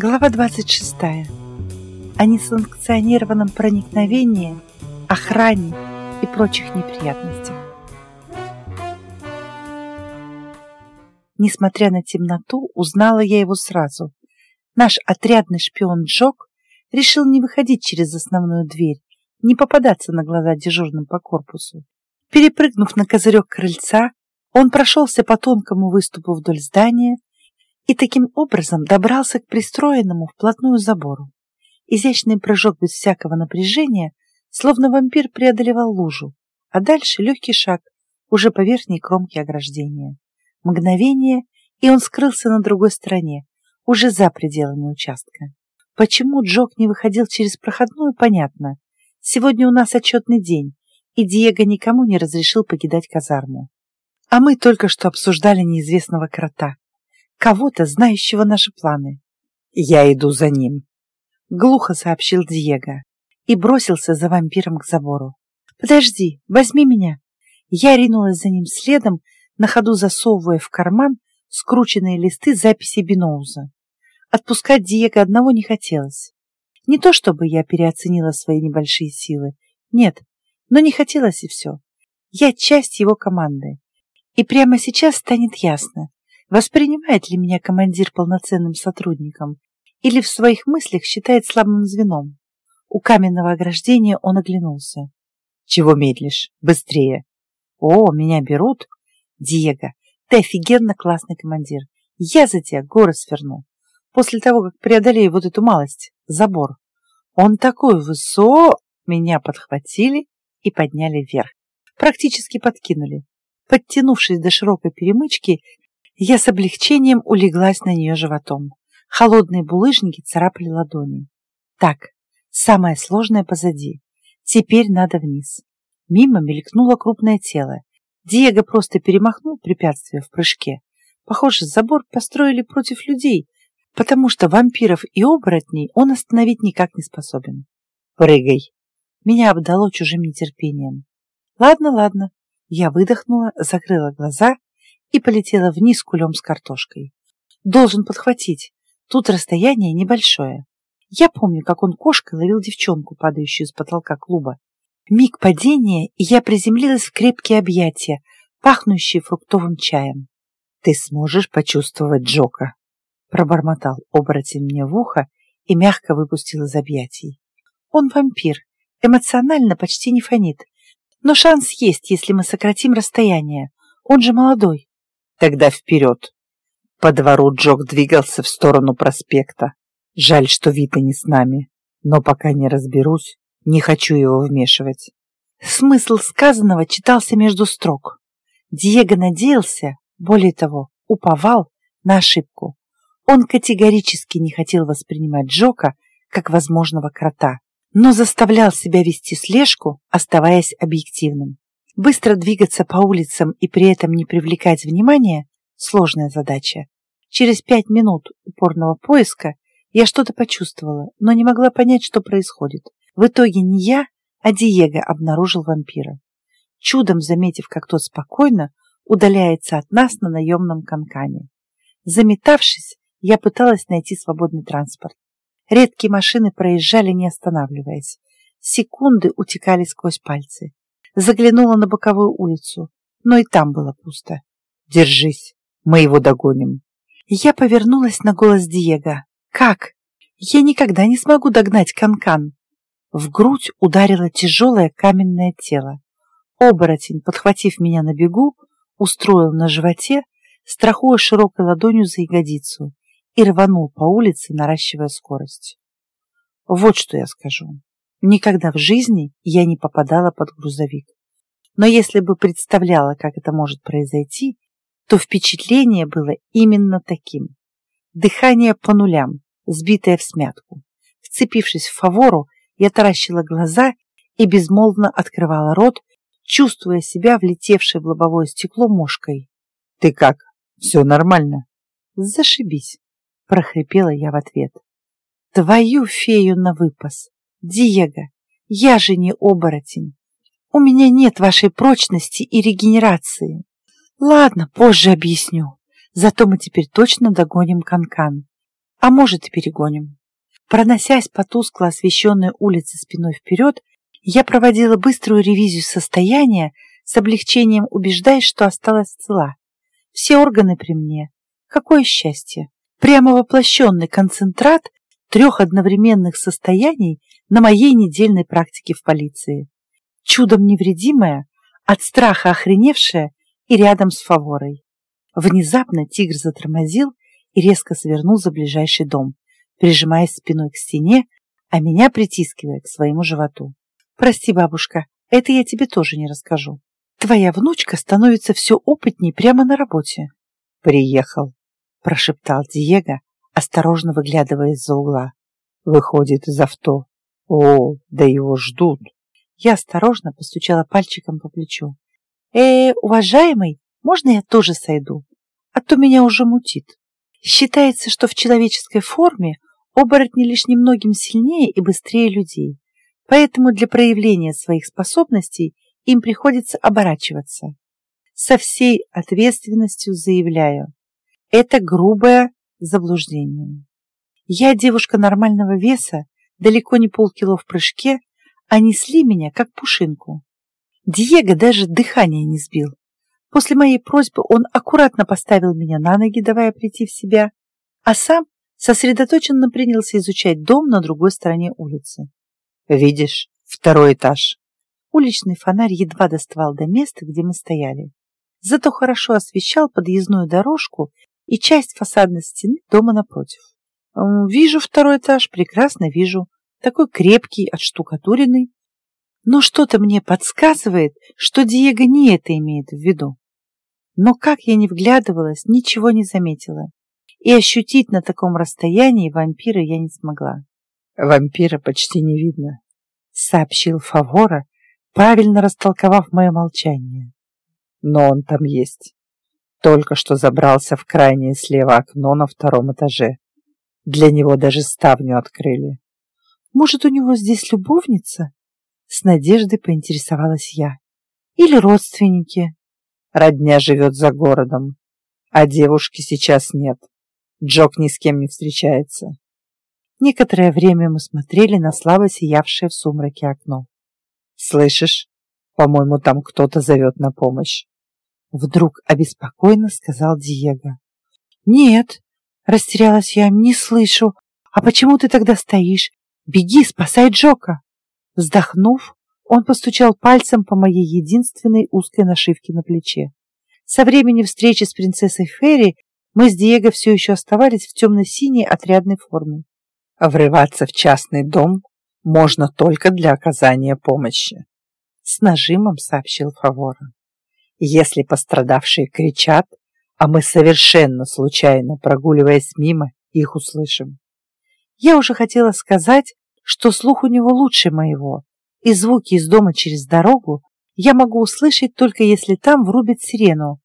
Глава 26. О несанкционированном проникновении, охране и прочих неприятностях. Несмотря на темноту, узнала я его сразу. Наш отрядный шпион Джок решил не выходить через основную дверь, не попадаться на глаза дежурным по корпусу. Перепрыгнув на козырек крыльца, он прошелся по тонкому выступу вдоль здания, и таким образом добрался к пристроенному вплотную забору. Изящный прыжок без всякого напряжения, словно вампир преодолевал лужу, а дальше легкий шаг уже по верхней кромке ограждения. Мгновение, и он скрылся на другой стороне, уже за пределами участка. Почему Джок не выходил через проходную, понятно. Сегодня у нас отчетный день, и Диего никому не разрешил покидать казарму. А мы только что обсуждали неизвестного крота, кого-то, знающего наши планы. «Я иду за ним», — глухо сообщил Диего и бросился за вампиром к забору. «Подожди, возьми меня!» Я ринулась за ним следом, на ходу засовывая в карман скрученные листы записи Биноуза. Отпускать Диего одного не хотелось. Не то чтобы я переоценила свои небольшие силы, нет, но не хотелось и все. Я часть его команды. И прямо сейчас станет ясно, Воспринимает ли меня командир полноценным сотрудником или в своих мыслях считает слабым звеном? У каменного ограждения он оглянулся. Чего медлишь? Быстрее. О, меня берут? Диего, ты офигенно классный командир. Я за тебя горы сверну. После того, как преодолею вот эту малость, забор. Он такой высо... Меня подхватили и подняли вверх. Практически подкинули. Подтянувшись до широкой перемычки, я с облегчением улеглась на нее животом. Холодные булыжники царапали ладони. Так, самое сложное позади. Теперь надо вниз. Мимо мелькнуло крупное тело. Диего просто перемахнул препятствие в прыжке. Похоже, забор построили против людей, потому что вампиров и оборотней он остановить никак не способен. «Прыгай!» Меня обдало чужим нетерпением. «Ладно, ладно». Я выдохнула, закрыла глаза и полетела вниз кулем с картошкой. Должен подхватить. Тут расстояние небольшое. Я помню, как он кошкой ловил девчонку, падающую с потолка клуба. Миг падения, и я приземлилась в крепкие объятия, пахнущие фруктовым чаем. «Ты сможешь почувствовать Джока?» Пробормотал оборотень мне в ухо и мягко выпустил из объятий. «Он вампир, эмоционально почти не фонит, но шанс есть, если мы сократим расстояние. Он же молодой. Тогда вперед. По двору Джок двигался в сторону проспекта. Жаль, что Вита не с нами. Но пока не разберусь, не хочу его вмешивать. Смысл сказанного читался между строк. Диего надеялся, более того, уповал на ошибку. Он категорически не хотел воспринимать Джока как возможного крота, но заставлял себя вести слежку, оставаясь объективным. Быстро двигаться по улицам и при этом не привлекать внимания – сложная задача. Через пять минут упорного поиска я что-то почувствовала, но не могла понять, что происходит. В итоге не я, а Диего обнаружил вампира. Чудом заметив, как тот спокойно удаляется от нас на наемном канкане. Заметавшись, я пыталась найти свободный транспорт. Редкие машины проезжали, не останавливаясь. Секунды утекали сквозь пальцы заглянула на боковую улицу, но и там было пусто. «Держись, мы его догоним». Я повернулась на голос Диего. «Как? Я никогда не смогу догнать Канкан». -кан. В грудь ударило тяжелое каменное тело. Оборотень, подхватив меня на бегу, устроил на животе, страхуя широкой ладонью за ягодицу, и рванул по улице, наращивая скорость. Вот что я скажу. Никогда в жизни я не попадала под грузовик. Но если бы представляла, как это может произойти, то впечатление было именно таким. Дыхание по нулям, сбитое в смятку. Вцепившись в фавору, я таращила глаза и безмолвно открывала рот, чувствуя себя влетевшей в лобовое стекло мошкой. «Ты как? Все нормально?» «Зашибись!» – прохрипела я в ответ. «Твою фею на выпас! Диего, я же не оборотень. У меня нет вашей прочности и регенерации. Ладно, позже объясню. Зато мы теперь точно догоним Канкан. -кан. а может и перегоним. Проносясь по тускло освещенной улице спиной вперед, я проводила быструю ревизию состояния, с облегчением убеждаясь, что осталась цела. Все органы при мне. Какое счастье! Прямо воплощенный концентрат трех одновременных состояний на моей недельной практике в полиции. Чудом невредимая, от страха охреневшая и рядом с фаворой. Внезапно тигр затормозил и резко свернул за ближайший дом, прижимаясь спиной к стене, а меня притискивая к своему животу. «Прости, бабушка, это я тебе тоже не расскажу. Твоя внучка становится все опытней прямо на работе». «Приехал», — прошептал Диего, осторожно выглядывая из-за угла. «Выходит из авто. О, да его ждут». Я осторожно постучала пальчиком по плечу. «Э, уважаемый, можно я тоже сойду? А то меня уже мутит. Считается, что в человеческой форме оборотни лишь немногим сильнее и быстрее людей, поэтому для проявления своих способностей им приходится оборачиваться. Со всей ответственностью заявляю, это грубое заблуждение. Я девушка нормального веса, далеко не полкило в прыжке, а несли меня, как пушинку. Диего даже дыхание не сбил. После моей просьбы он аккуратно поставил меня на ноги, давая прийти в себя, а сам сосредоточенно принялся изучать дом на другой стороне улицы. «Видишь, второй этаж». Уличный фонарь едва доставал до места, где мы стояли. Зато хорошо освещал подъездную дорожку и часть фасадной стены дома напротив. Вижу второй этаж, прекрасно вижу. Такой крепкий, отштукатуренный. Но что-то мне подсказывает, что Диего не это имеет в виду. Но как я не вглядывалась, ничего не заметила. И ощутить на таком расстоянии вампира я не смогла. Вампира почти не видно, сообщил Фавора, правильно растолковав мое молчание. Но он там есть. Только что забрался в крайнее слева окно на втором этаже. Для него даже ставню открыли. Может, у него здесь любовница? С надеждой поинтересовалась я. Или родственники? Родня живет за городом, а девушки сейчас нет. Джок ни с кем не встречается. Некоторое время мы смотрели на слабо сиявшее в сумраке окно. «Слышишь? По-моему, там кто-то зовет на помощь». Вдруг обеспокоенно сказал Диего. «Нет», — растерялась я, — «не слышу. А почему ты тогда стоишь? Беги, спасай Джока!» Вздохнув, он постучал пальцем по моей единственной узкой нашивке на плече. Со времени встречи с принцессой Ферри мы с Диего все еще оставались в темно-синей отрядной форме. Врываться в частный дом можно только для оказания помощи. С нажимом сообщил Фавора. Если пострадавшие кричат, а мы совершенно случайно, прогуливаясь мимо, их услышим. Я уже хотела сказать, что слух у него лучше моего, и звуки из дома через дорогу я могу услышать только если там врубят сирену.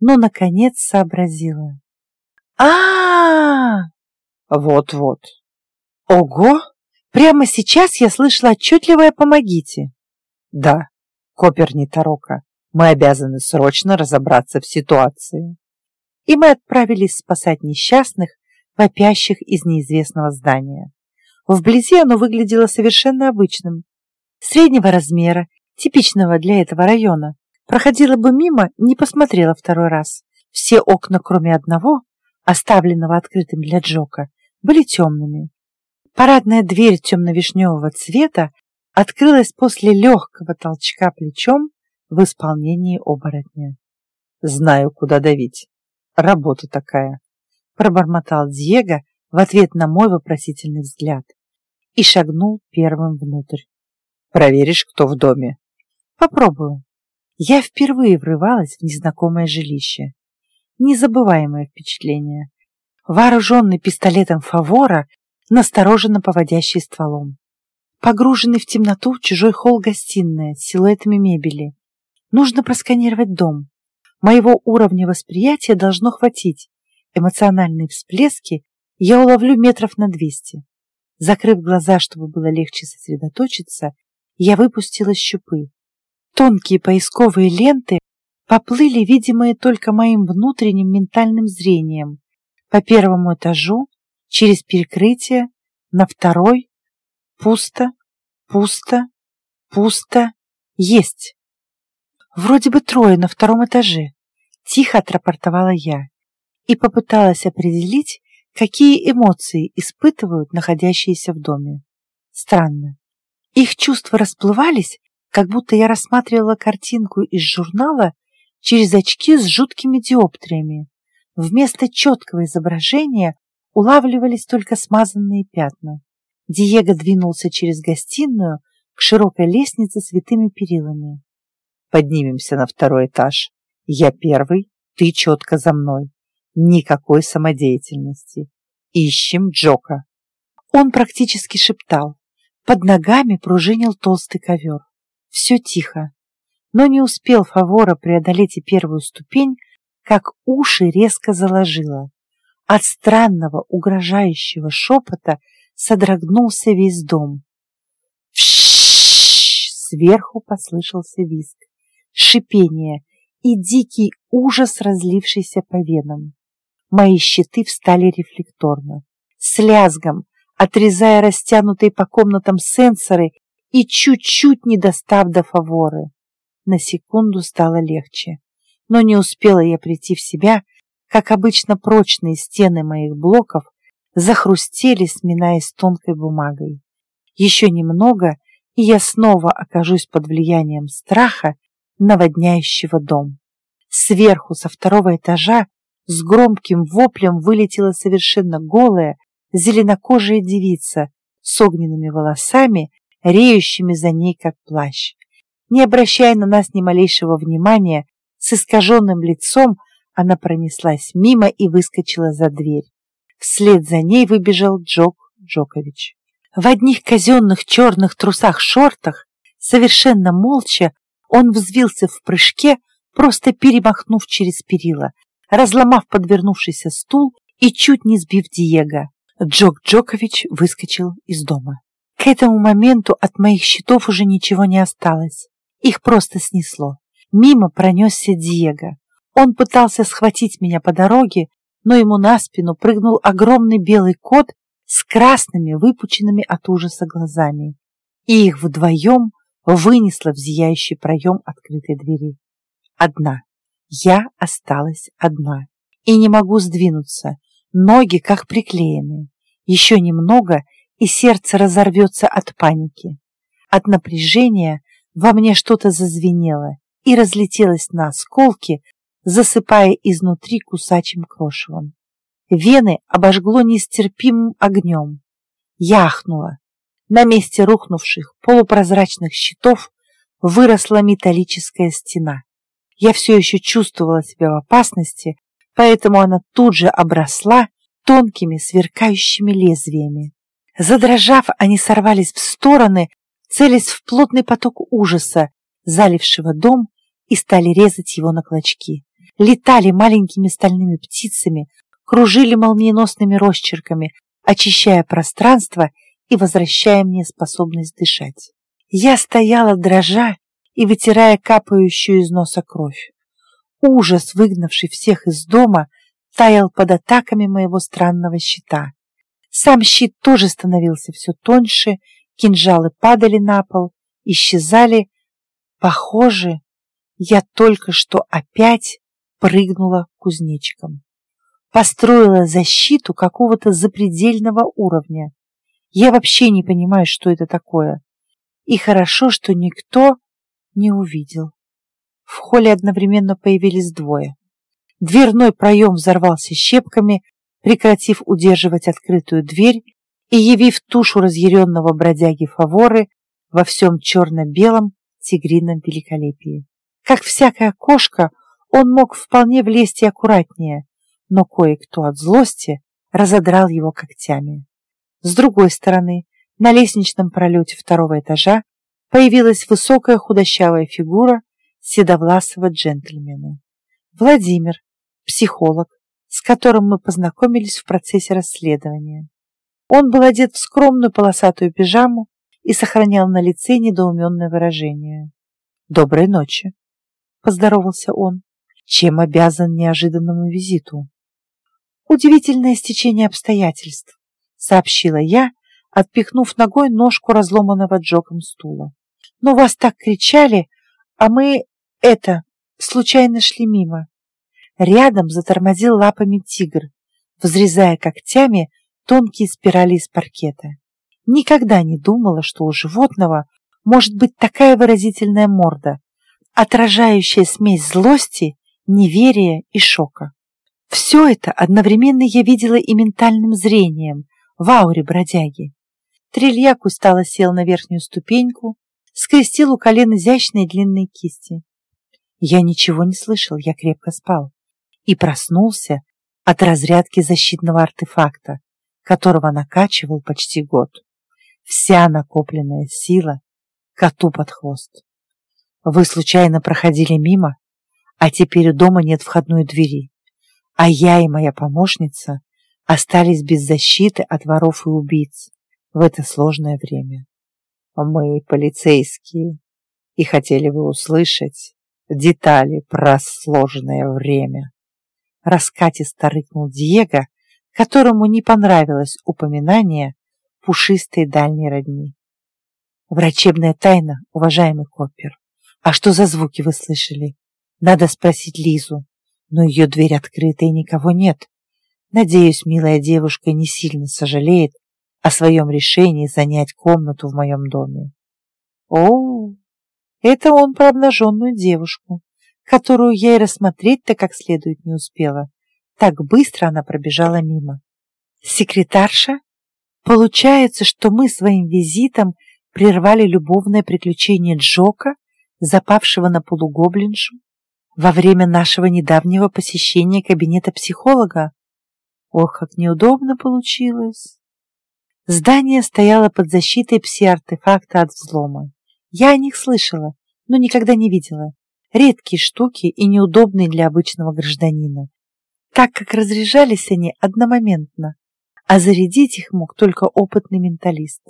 Но, наконец, сообразила. а Вот-вот. Ого! Прямо сейчас я слышала отчетливое «помогите». Да, Копер Тарока, мы обязаны срочно разобраться в ситуации. И мы отправились спасать несчастных, вопящих из неизвестного здания. Вблизи оно выглядело совершенно обычным, среднего размера, типичного для этого района. Проходила бы мимо, не посмотрела второй раз. Все окна, кроме одного, оставленного открытым для Джока, были темными. Парадная дверь темно-вишневого цвета открылась после легкого толчка плечом в исполнении оборотня. «Знаю, куда давить. Работа такая», — пробормотал Диего в ответ на мой вопросительный взгляд и шагнул первым внутрь. Проверишь, кто в доме? Попробую. Я впервые врывалась в незнакомое жилище. Незабываемое впечатление. Вооруженный пистолетом Фавора, настороженно поводящий стволом. Погруженный в темноту чужой холл гостиная с силуэтами мебели. Нужно просканировать дом. Моего уровня восприятия должно хватить. Эмоциональные всплески я уловлю метров на двести. Закрыв глаза, чтобы было легче сосредоточиться, я выпустила щупы. Тонкие поисковые ленты поплыли, видимые только моим внутренним ментальным зрением, по первому этажу, Через перекрытие на второй пусто, пусто, пусто, есть. Вроде бы трое на втором этаже. Тихо отрапортовала я и попыталась определить, какие эмоции испытывают находящиеся в доме. Странно. Их чувства расплывались, как будто я рассматривала картинку из журнала через очки с жуткими диоптриями. Вместо четкого изображения улавливались только смазанные пятна. Диего двинулся через гостиную к широкой лестнице с витыми перилами. «Поднимемся на второй этаж. Я первый, ты четко за мной. Никакой самодеятельности. Ищем Джока». Он практически шептал. Под ногами пружинил толстый ковер. Все тихо. Но не успел Фавора преодолеть и первую ступень, как уши резко заложило. От странного, угрожающего шепота содрогнулся весь дом. Сверху послышался визг, шипение и дикий ужас, разлившийся по венам. Мои щиты встали рефлекторно, с лязгом, отрезая растянутые по комнатам сенсоры и чуть-чуть не достав до фаворы. На секунду стало легче, но не успела я прийти в себя, как обычно прочные стены моих блоков захрустели, сминаясь тонкой бумагой. Еще немного, и я снова окажусь под влиянием страха, наводняющего дом. Сверху, со второго этажа, с громким воплем вылетела совершенно голая, зеленокожая девица с огненными волосами, реющими за ней, как плащ. Не обращая на нас ни малейшего внимания, с искаженным лицом она пронеслась мимо и выскочила за дверь. Вслед за ней выбежал Джок Джокович. В одних казенных черных трусах-шортах, совершенно молча, он взвился в прыжке, просто перемахнув через перила, разломав подвернувшийся стул и чуть не сбив Диего. Джок Джокович выскочил из дома. К этому моменту от моих щитов уже ничего не осталось. Их просто снесло. Мимо пронесся Диего. Он пытался схватить меня по дороге, но ему на спину прыгнул огромный белый кот с красными, выпученными от ужаса глазами. И их вдвоем вынесло в зияющий проем открытой двери. Одна. Я осталась одна. И не могу сдвинуться. Ноги как приклеены. Еще немного, и сердце разорвется от паники. От напряжения во мне что-то зазвенело и разлетелось на осколки, засыпая изнутри кусачим крошевом. Вены обожгло нестерпимым огнем. Яхнуло. На месте рухнувших полупрозрачных щитов выросла металлическая стена. Я все еще чувствовала себя в опасности, поэтому она тут же обросла тонкими сверкающими лезвиями. Задрожав, они сорвались в стороны, целясь в плотный поток ужаса, залившего дом, и стали резать его на клочки летали маленькими стальными птицами, кружили молниеносными росчерками, очищая пространство и возвращая мне способность дышать. Я стояла дрожа и вытирая капающую из носа кровь. Ужас, выгнавший всех из дома, таял под атаками моего странного щита. Сам щит тоже становился все тоньше, кинжалы падали на пол, исчезали. Похоже, я только что опять прыгнула кузнечиком. Построила защиту какого-то запредельного уровня. Я вообще не понимаю, что это такое. И хорошо, что никто не увидел. В холле одновременно появились двое. Дверной проем взорвался щепками, прекратив удерживать открытую дверь и явив тушу разъяренного бродяги Фаворы во всем черно-белом тигрином великолепии. Как всякая кошка, он мог вполне влезть и аккуратнее, но кое-кто от злости разодрал его когтями. С другой стороны, на лестничном пролете второго этажа появилась высокая худощавая фигура седовласого джентльмена. Владимир, психолог, с которым мы познакомились в процессе расследования. Он был одет в скромную полосатую пижаму и сохранял на лице недоуменное выражение. «Доброй ночи», — поздоровался он чем обязан неожиданному визиту. Удивительное стечение обстоятельств, сообщила я, отпихнув ногой ножку разломанного джоком стула. Но вас так кричали, а мы, это, случайно шли мимо. Рядом затормозил лапами тигр, взрезая когтями тонкие спирали из паркета. Никогда не думала, что у животного может быть такая выразительная морда, отражающая смесь злости, неверия и шока. Все это одновременно я видела и ментальным зрением в ауре бродяги. Трильяк устало сел на верхнюю ступеньку, скрестил у колен изящные длинные кисти. Я ничего не слышал, я крепко спал и проснулся от разрядки защитного артефакта, которого накачивал почти год. Вся накопленная сила коту под хвост. Вы случайно проходили мимо, а теперь у дома нет входной двери, а я и моя помощница остались без защиты от воров и убийц в это сложное время. Мы полицейские и хотели бы услышать детали про сложное время. Раскатисто рыкнул Диего, которому не понравилось упоминание пушистой дальней родни. Врачебная тайна, уважаемый Коппер. А что за звуки вы слышали? Надо спросить Лизу, но ее дверь открыта и никого нет. Надеюсь, милая девушка не сильно сожалеет о своем решении занять комнату в моем доме. О, это он про обнаженную девушку, которую я и рассмотреть-то как следует не успела. Так быстро она пробежала мимо. Секретарша? Получается, что мы своим визитом прервали любовное приключение Джока, запавшего на полугоблиншу, во время нашего недавнего посещения кабинета психолога. Ох, как неудобно получилось. Здание стояло под защитой пси-артефакта от взлома. Я о них слышала, но никогда не видела. Редкие штуки и неудобные для обычного гражданина, так как разряжались они одномоментно, а зарядить их мог только опытный менталист.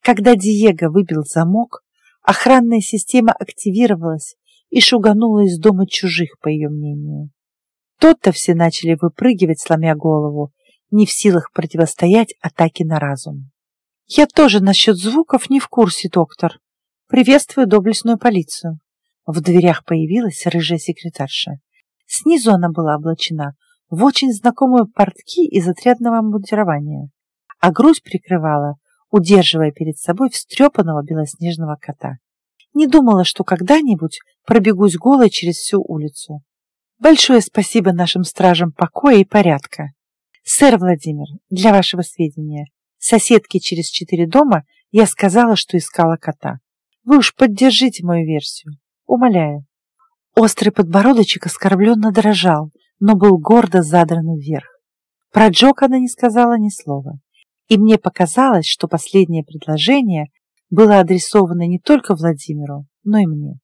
Когда Диего выбил замок, охранная система активировалась и шуганула из дома чужих, по ее мнению. Тот-то все начали выпрыгивать, сломя голову, не в силах противостоять атаке на разум. «Я тоже насчет звуков не в курсе, доктор. Приветствую доблестную полицию». В дверях появилась рыжая секретарша. Снизу она была облачена в очень знакомые портки из отрядного обмундирования, а грудь прикрывала, удерживая перед собой встрепанного белоснежного кота. Не думала, что когда-нибудь пробегусь голой через всю улицу. Большое спасибо нашим стражам покоя и порядка. Сэр Владимир, для вашего сведения, соседке через четыре дома я сказала, что искала кота. Вы уж поддержите мою версию. Умоляю. Острый подбородочек оскорбленно дрожал, но был гордо задран вверх. Про Джок она не сказала ни слова. И мне показалось, что последнее предложение было адресовано не только Владимиру, но и мне.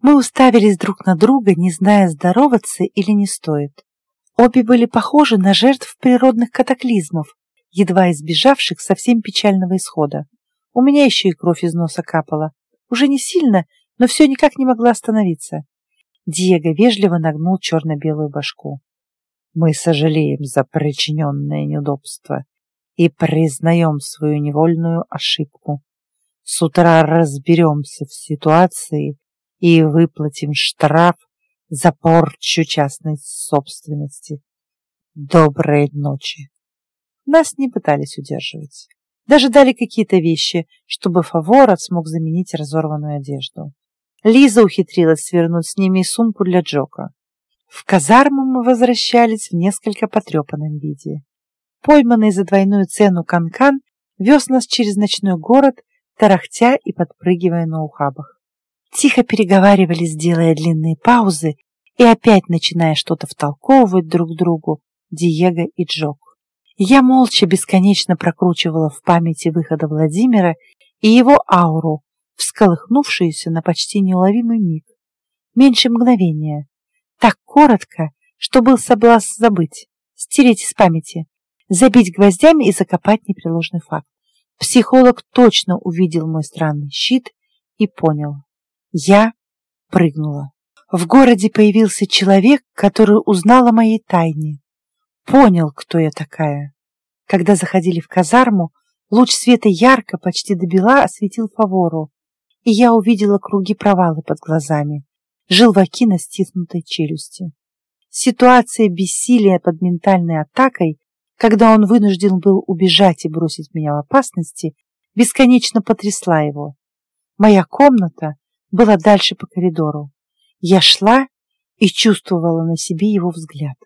Мы уставились друг на друга, не зная, здороваться или не стоит. Обе были похожи на жертв природных катаклизмов, едва избежавших совсем печального исхода. У меня еще и кровь из носа капала. Уже не сильно, но все никак не могла остановиться. Диего вежливо нагнул черно-белую башку. Мы сожалеем за причиненное неудобство и признаем свою невольную ошибку. С утра разберемся в ситуации и выплатим штраф за порчу частной собственности. Доброй ночи. Нас не пытались удерживать. Даже дали какие-то вещи, чтобы Фаворот смог заменить разорванную одежду. Лиза ухитрилась свернуть с ними сумку для Джока. В казарму мы возвращались в несколько потрепанном виде. Пойманный за двойную цену канкан -кан вез нас через ночной город, тарахтя и подпрыгивая на ухабах тихо переговаривались, делая длинные паузы и опять начиная что-то втолковывать друг другу Диего и Джок. Я молча бесконечно прокручивала в памяти выхода Владимира и его ауру, всколыхнувшуюся на почти неуловимый миг. Меньше мгновения. Так коротко, что был соблазн забыть, стереть из памяти, забить гвоздями и закопать непреложный факт. Психолог точно увидел мой странный щит и понял. Я прыгнула. В городе появился человек, который узнал о моей тайне. понял, кто я такая. Когда заходили в казарму, луч света ярко, почти до бела, осветил фавору, и я увидела круги провалы под глазами, желваки на стиснутой челюсти. Ситуация бессилия под ментальной атакой, когда он вынужден был убежать и бросить меня в опасности, бесконечно потрясла его. Моя комната была дальше по коридору. Я шла и чувствовала на себе его взгляд.